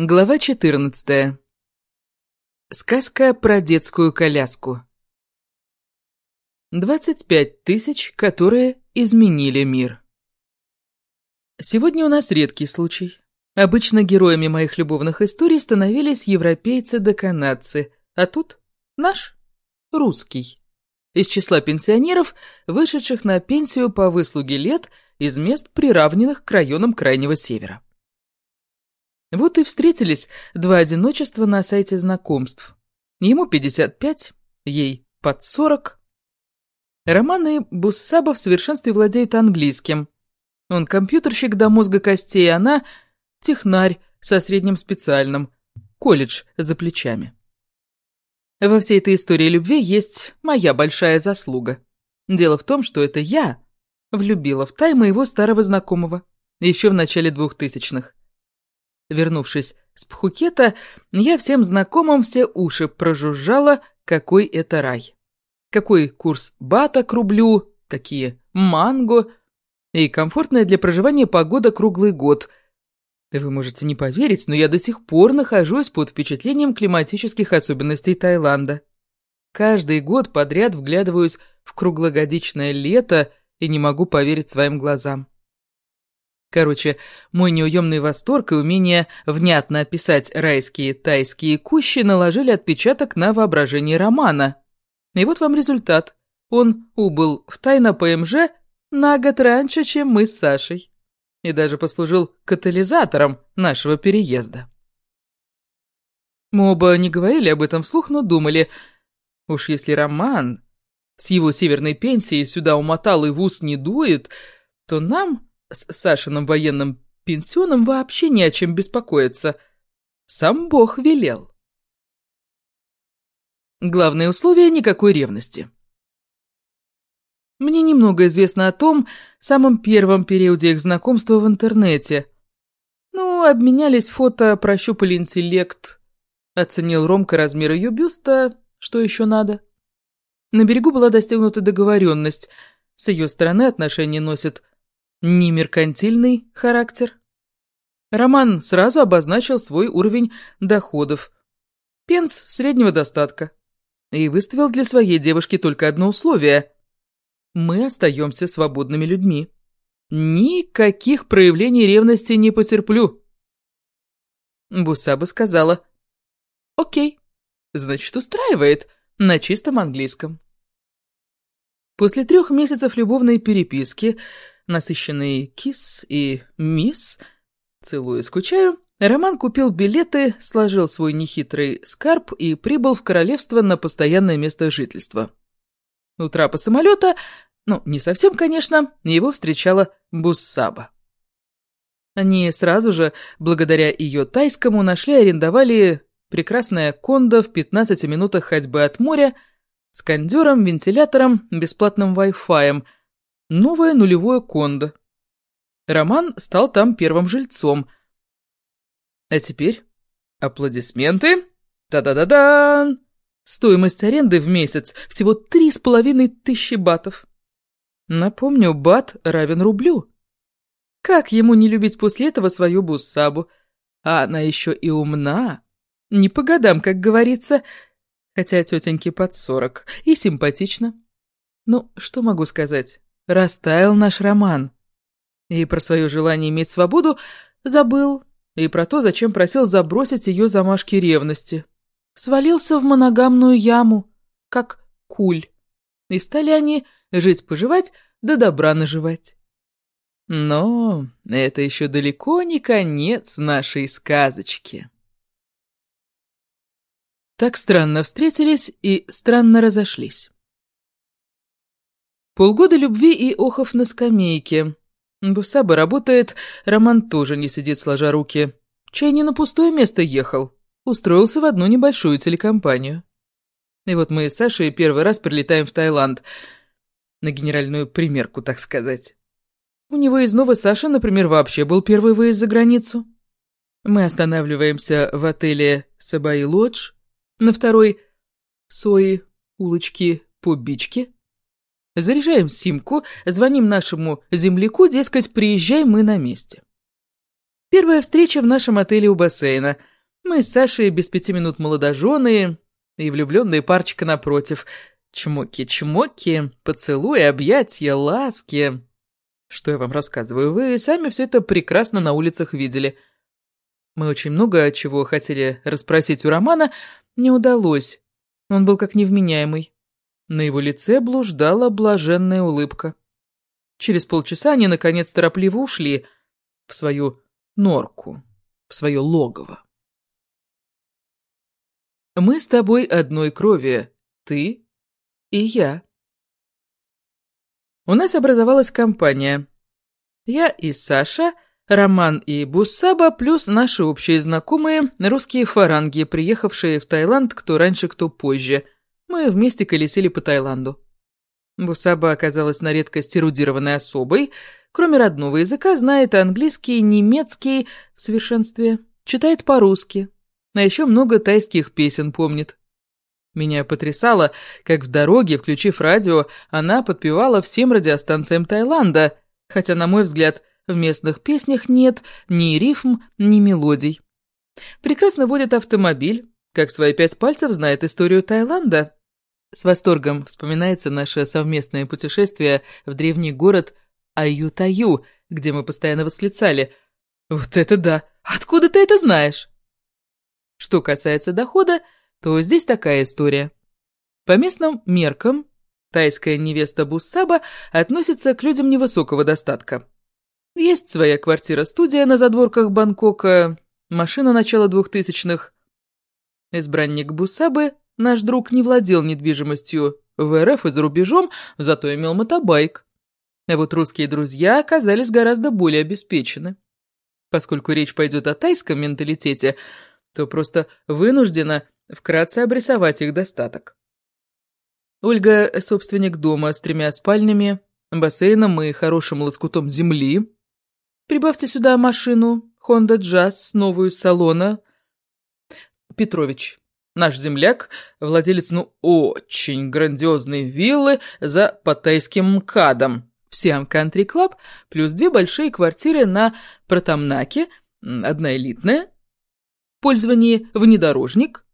Глава 14. Сказка про детскую коляску. 25 тысяч, которые изменили мир. Сегодня у нас редкий случай. Обычно героями моих любовных историй становились европейцы да канадцы, а тут наш, русский. Из числа пенсионеров, вышедших на пенсию по выслуге лет из мест, приравненных к районам Крайнего Севера. Вот и встретились два одиночества на сайте знакомств. Ему 55, ей под 40. Роман и Буссаба в совершенстве владеют английским. Он компьютерщик до мозга костей, а она технарь со средним специальным, колледж за плечами. Во всей этой истории любви есть моя большая заслуга. Дело в том, что это я влюбила в Тай моего старого знакомого, еще в начале двухтысячных. Вернувшись с Пхукета, я всем знакомым все уши прожужжала, какой это рай. Какой курс бата к рублю, какие манго и комфортная для проживания погода круглый год. Вы можете не поверить, но я до сих пор нахожусь под впечатлением климатических особенностей Таиланда. Каждый год подряд вглядываюсь в круглогодичное лето и не могу поверить своим глазам. Короче, мой неуемный восторг и умение внятно описать райские тайские кущи наложили отпечаток на воображение романа. И вот вам результат. Он убыл в тай на ПМЖ на год раньше, чем мы с Сашей. И даже послужил катализатором нашего переезда. Мы оба не говорили об этом вслух, но думали, уж если Роман с его северной пенсией сюда умотал и в ус не дует, то нам с Сашиным военным пенсионом вообще не о чем беспокоиться. Сам Бог велел. Главное условие – никакой ревности. Мне немного известно о том самом первом периоде их знакомства в интернете. Ну, обменялись фото, прощупали интеллект, оценил Ромка размер ее бюста, что еще надо. На берегу была достигнута договоренность. С ее стороны отношения носят не меркантильный характер. Роман сразу обозначил свой уровень доходов. Пенс среднего достатка. И выставил для своей девушки только одно условие. Мы остаемся свободными людьми. Никаких проявлений ревности не потерплю. Бусаба сказала. Окей, значит, устраивает на чистом английском. После трех месяцев любовной переписки насыщенный кис и мисс, целую скучаю, Роман купил билеты, сложил свой нехитрый скарб и прибыл в королевство на постоянное место жительства. У трапа самолета, ну, не совсем, конечно, его встречала Буссаба. Они сразу же, благодаря ее тайскому, нашли и арендовали прекрасное кондо в 15 минутах ходьбы от моря с кондером, вентилятором, бесплатным Wi-Fi – Новое нулевое кондо. Роман стал там первым жильцом. А теперь аплодисменты. Та-да-да-дан! Стоимость аренды в месяц всего три с половиной тысячи батов. Напомню, бат равен рублю. Как ему не любить после этого свою буссабу? А она еще и умна. Не по годам, как говорится, хотя тетеньке под сорок, и симпатично. Ну, что могу сказать? Растаял наш роман. И про свое желание иметь свободу забыл, и про то, зачем просил забросить ее замашки ревности. Свалился в моногамную яму, как куль. И стали они жить-поживать, да добра наживать. Но это еще далеко не конец нашей сказочки. Так странно встретились и странно разошлись. Полгода любви и охов на скамейке. Бусаба работает, Роман тоже не сидит сложа руки. Чай не на пустое место ехал. Устроился в одну небольшую телекомпанию. И вот мы с Сашей первый раз прилетаем в Таиланд. На генеральную примерку, так сказать. У него из Новой Саши, например, вообще был первый выезд за границу. Мы останавливаемся в отеле Сабаи Лодж, на второй Сои улочки по бичке. Заряжаем симку, звоним нашему земляку, дескать, приезжай, мы на месте. Первая встреча в нашем отеле у бассейна. Мы с Сашей без пяти минут молодоженые и влюбленные парочка напротив. Чмоки-чмоки, поцелуи, объятия, ласки. Что я вам рассказываю, вы сами все это прекрасно на улицах видели. Мы очень много чего хотели расспросить у Романа, не удалось. Он был как невменяемый. На его лице блуждала блаженная улыбка. Через полчаса они, наконец, торопливо ушли в свою норку, в свое логово. «Мы с тобой одной крови, ты и я». У нас образовалась компания. Я и Саша, Роман и Бусаба, плюс наши общие знакомые, русские фаранги, приехавшие в Таиланд кто раньше, кто позже. Мы вместе колесили по Таиланду. Бусаба оказалась на редкость эрудированной особой. Кроме родного языка, знает английский, немецкий в совершенстве, читает по-русски. А еще много тайских песен помнит. Меня потрясало, как в дороге, включив радио, она подпевала всем радиостанциям Таиланда, хотя, на мой взгляд, в местных песнях нет ни рифм, ни мелодий. Прекрасно водит автомобиль, как свои пять пальцев знает историю Таиланда. С восторгом вспоминается наше совместное путешествие в древний город Аютаю, где мы постоянно восклицали «Вот это да! Откуда ты это знаешь?» Что касается дохода, то здесь такая история. По местным меркам, тайская невеста Буссаба относится к людям невысокого достатка. Есть своя квартира-студия на задворках Бангкока, машина начала двухтысячных. Избранник Бусабы Наш друг не владел недвижимостью в РФ и за рубежом, зато имел мотобайк. А вот русские друзья оказались гораздо более обеспечены. Поскольку речь пойдет о тайском менталитете, то просто вынуждена вкратце обрисовать их достаток. Ольга – собственник дома с тремя спальнями, бассейном и хорошим лоскутом земли. Прибавьте сюда машину Honda Jazz, новую, с салона. Петрович Наш земляк, владелец, ну, очень грандиозной виллы за Паттайским МКАДом в Сиам Кантри Клаб, плюс две большие квартиры на Пратамнаке, одна элитная, в пользовании внедорожник.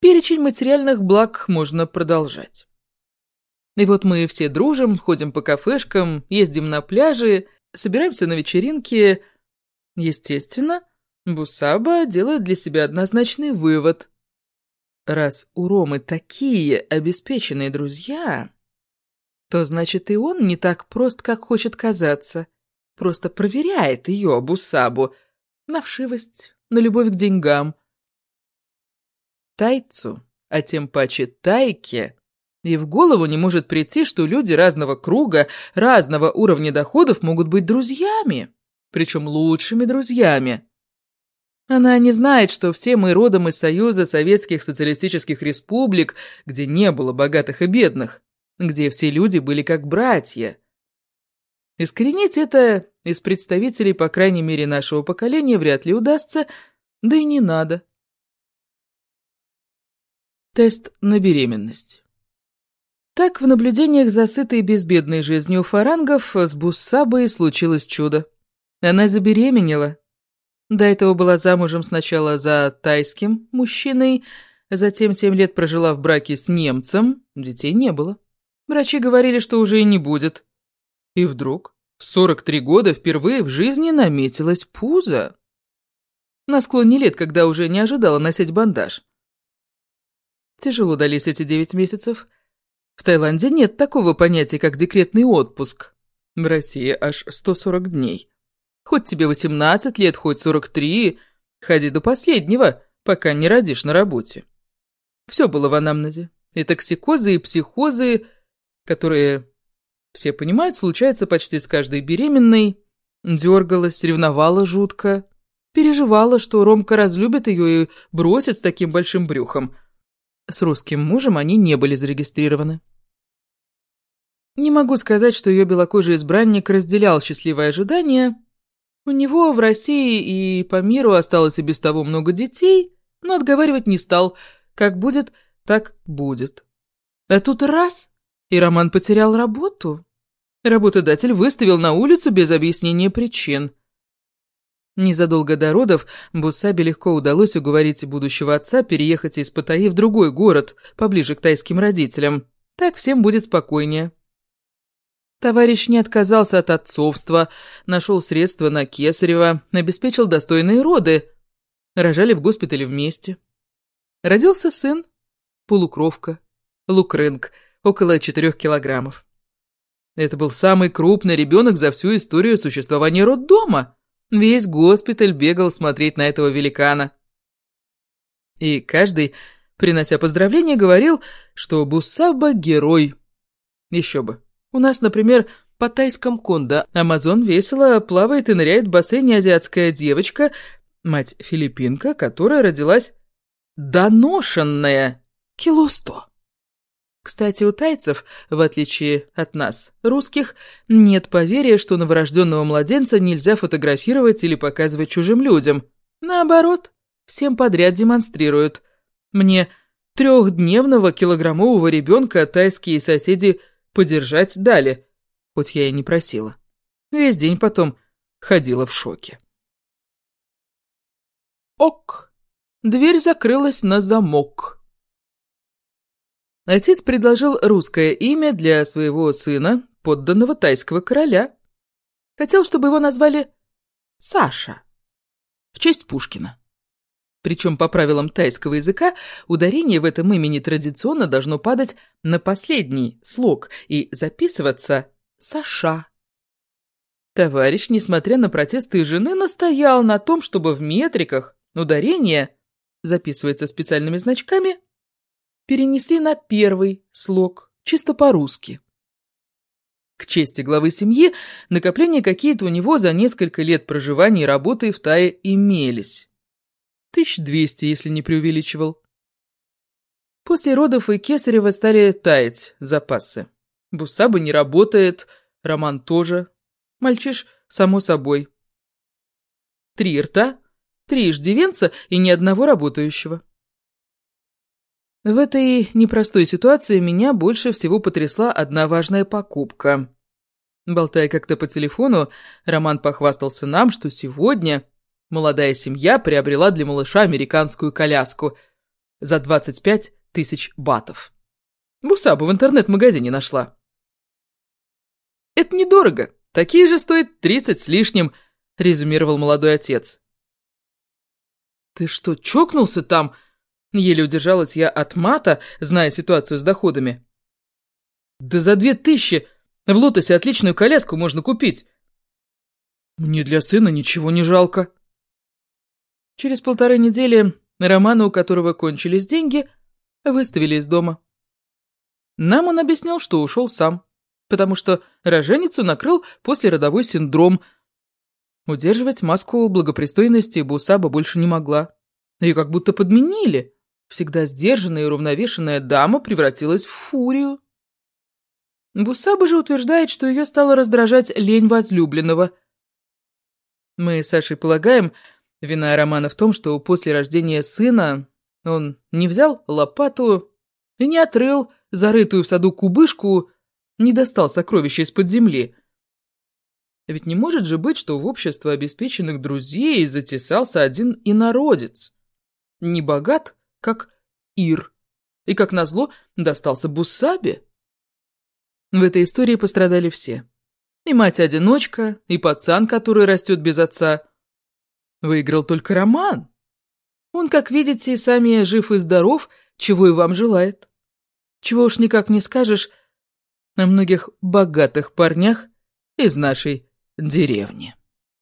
Перечень материальных благ можно продолжать. И вот мы все дружим, ходим по кафешкам, ездим на пляжи, собираемся на вечеринки. Естественно, Бусаба делает для себя однозначный вывод. Раз у Ромы такие обеспеченные друзья, то значит и он не так прост, как хочет казаться. Просто проверяет ее, Бусабу, на вшивость, на любовь к деньгам. Тайцу, а тем паче тайке, и в голову не может прийти, что люди разного круга, разного уровня доходов могут быть друзьями, причем лучшими друзьями. Она не знает, что все мы родом из Союза Советских Социалистических Республик, где не было богатых и бедных, где все люди были как братья. Искоренить это из представителей, по крайней мере, нашего поколения вряд ли удастся, да и не надо. Тест на беременность. Так, в наблюдениях за сытой безбедной жизнью фарангов с Буссабой случилось чудо. Она забеременела, до этого была замужем сначала за тайским мужчиной, затем семь лет прожила в браке с немцем, детей не было. Врачи говорили, что уже и не будет. И вдруг, в 43 года впервые в жизни наметилась пузо. На склоне лет, когда уже не ожидала носить бандаж. Тяжело дались эти девять месяцев. В Таиланде нет такого понятия, как декретный отпуск. В России аж 140 дней. Хоть тебе 18 лет, хоть 43, ходи до последнего, пока не родишь на работе. Все было в анамнезе. И токсикозы, и психозы, которые, все понимают, случаются почти с каждой беременной. Дергалась, ревновала жутко. Переживала, что Ромка разлюбит ее и бросит с таким большим брюхом. С русским мужем они не были зарегистрированы. Не могу сказать, что ее белокожий избранник разделял счастливое ожидание, у него в России и по миру осталось и без того много детей, но отговаривать не стал. Как будет, так будет. А тут раз, и Роман потерял работу. Работодатель выставил на улицу без объяснения причин. Незадолго до родов Бусабе легко удалось уговорить будущего отца переехать из Паттайи в другой город, поближе к тайским родителям. Так всем будет спокойнее. Товарищ не отказался от отцовства, нашел средства на Кесарева, обеспечил достойные роды. Рожали в госпитале вместе. Родился сын, полукровка, лукрынг, около четырех килограммов. Это был самый крупный ребенок за всю историю существования роддома. Весь госпиталь бегал смотреть на этого великана. И каждый, принося поздравления, говорил, что Бусаба — герой. Еще бы. У нас, например, по тайском кондо Амазон весело плавает и ныряет в бассейне азиатская девочка, мать филиппинка, которая родилась доношенная, кило сто. Кстати, у тайцев, в отличие от нас, русских, нет поверия, что новорожденного младенца нельзя фотографировать или показывать чужим людям. Наоборот, всем подряд демонстрируют. Мне трехдневного килограммового ребенка тайские соседи подержать дали, хоть я и не просила. Весь день потом ходила в шоке. Ок! Дверь закрылась на замок. Отец предложил русское имя для своего сына, подданного тайского короля. Хотел, чтобы его назвали Саша, в честь Пушкина. Причем по правилам тайского языка ударение в этом имени традиционно должно падать на последний слог и записываться «Саша». Товарищ, несмотря на протесты жены, настоял на том, чтобы в метриках ударение, записывается специальными значками, перенесли на первый слог, чисто по-русски. К чести главы семьи, накопления какие-то у него за несколько лет проживания и работы в Тае имелись. Тысяч двести, если не преувеличивал. После родов и Кесарева стали таять запасы. Бусаба не работает, Роман тоже. Мальчиш, само собой. Три рта, три иждивенца и ни одного работающего. В этой непростой ситуации меня больше всего потрясла одна важная покупка. Болтая как-то по телефону, Роман похвастался нам, что сегодня молодая семья приобрела для малыша американскую коляску за 25 тысяч батов. Бусаба в интернет-магазине нашла. «Это недорого. Такие же стоят 30 с лишним», — резюмировал молодой отец. «Ты что, чокнулся там?» Еле удержалась я от мата, зная ситуацию с доходами. «Да за две тысячи в Лотосе отличную коляску можно купить!» «Мне для сына ничего не жалко!» Через полторы недели Романа, у которого кончились деньги, выставили из дома. Нам он объяснил, что ушел сам, потому что роженицу накрыл послеродовой синдром. Удерживать маску благопристойности Бусаба больше не могла. Ее как будто подменили. Всегда сдержанная и уравновешенная дама превратилась в фурию. Бусаба же утверждает, что ее стало раздражать лень возлюбленного. Мы с Сашей полагаем, вина Романа в том, что после рождения сына он не взял лопату и не отрыл зарытую в саду кубышку, не достал сокровища из-под земли. Ведь не может же быть, что в общество обеспеченных друзей затесался один инородец. Не богат, как Ир, и, как назло, достался Бусабе. В этой истории пострадали все. И мать-одиночка, и пацан, который растет без отца. Выиграл только Роман. Он, как видите, сами жив и здоров, чего и вам желает. Чего уж никак не скажешь о многих богатых парнях из нашей деревни.